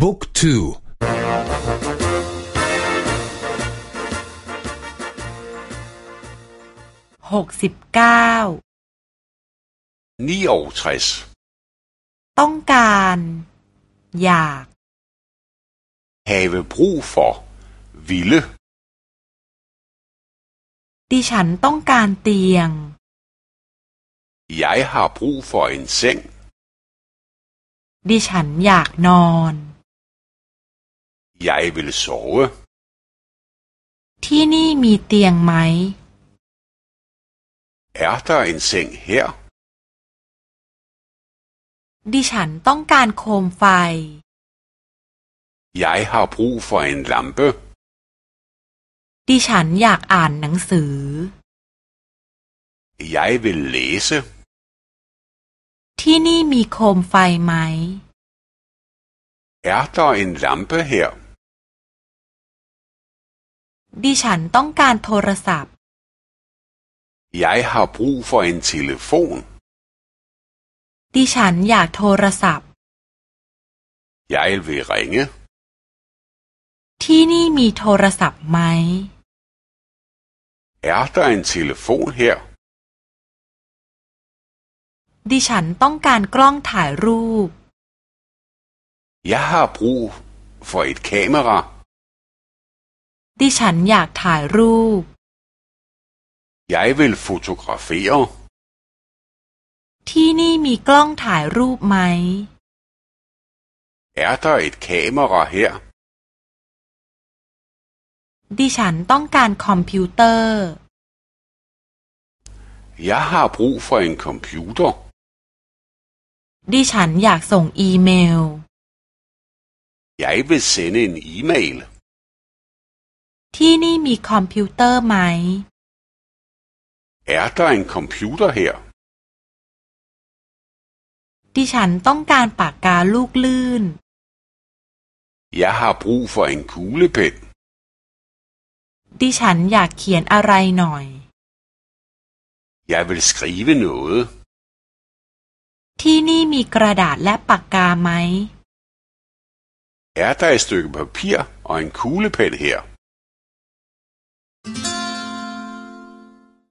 บุ๊กทูหกสิบเก้าต้องการ อยาก have brug for ville ดิฉันต้องการเตียง Jeg har brug for en seng ดิฉันอยากนอน Jeg vil sove ที่นี่มีเตียงไหม Er der en seng her ดิฉันต้องการโคมไฟ Jeg har brug for en lampe ดิฉันอยากอ่านหนังสือ Jeg vil læse ที่นี่มีโคมไฟไหม Er der en lampe her ดิฉันต้องการโทรศัพท์ Jeg har brug for en telefon ดิฉันอยากโทรศัพท์ Jeg vil ringe ที่นี่มีโทรศัพท์ไหม Er der en telefon her ดิฉันต้องการกล้องถ่ายรูป Jeg har brug for et kamera ดิฉันอยากถ่ายรูป Jeg vil fotografere ที่นี่มีกล้องถ่ายรูปไหม Er der et kamera her ดิฉันต้องการคอมพิวเตอร์ Jeg har brug for en computer ดิฉันอยากส่งอีเมล Jeg vil sende en e-mail ที่นี่มีคอมพิวเตอร์ไหม Er der en computer her ดิฉันต้องการปากกาลูกลื่น Jeg har brug for en kuglepen ดิฉันอยากเขียนอะไรหน่อย Jeg vil skrive noget ที่นี่มีกระดาษและปากกาไหม Er der et stykke papir og en kuglepen her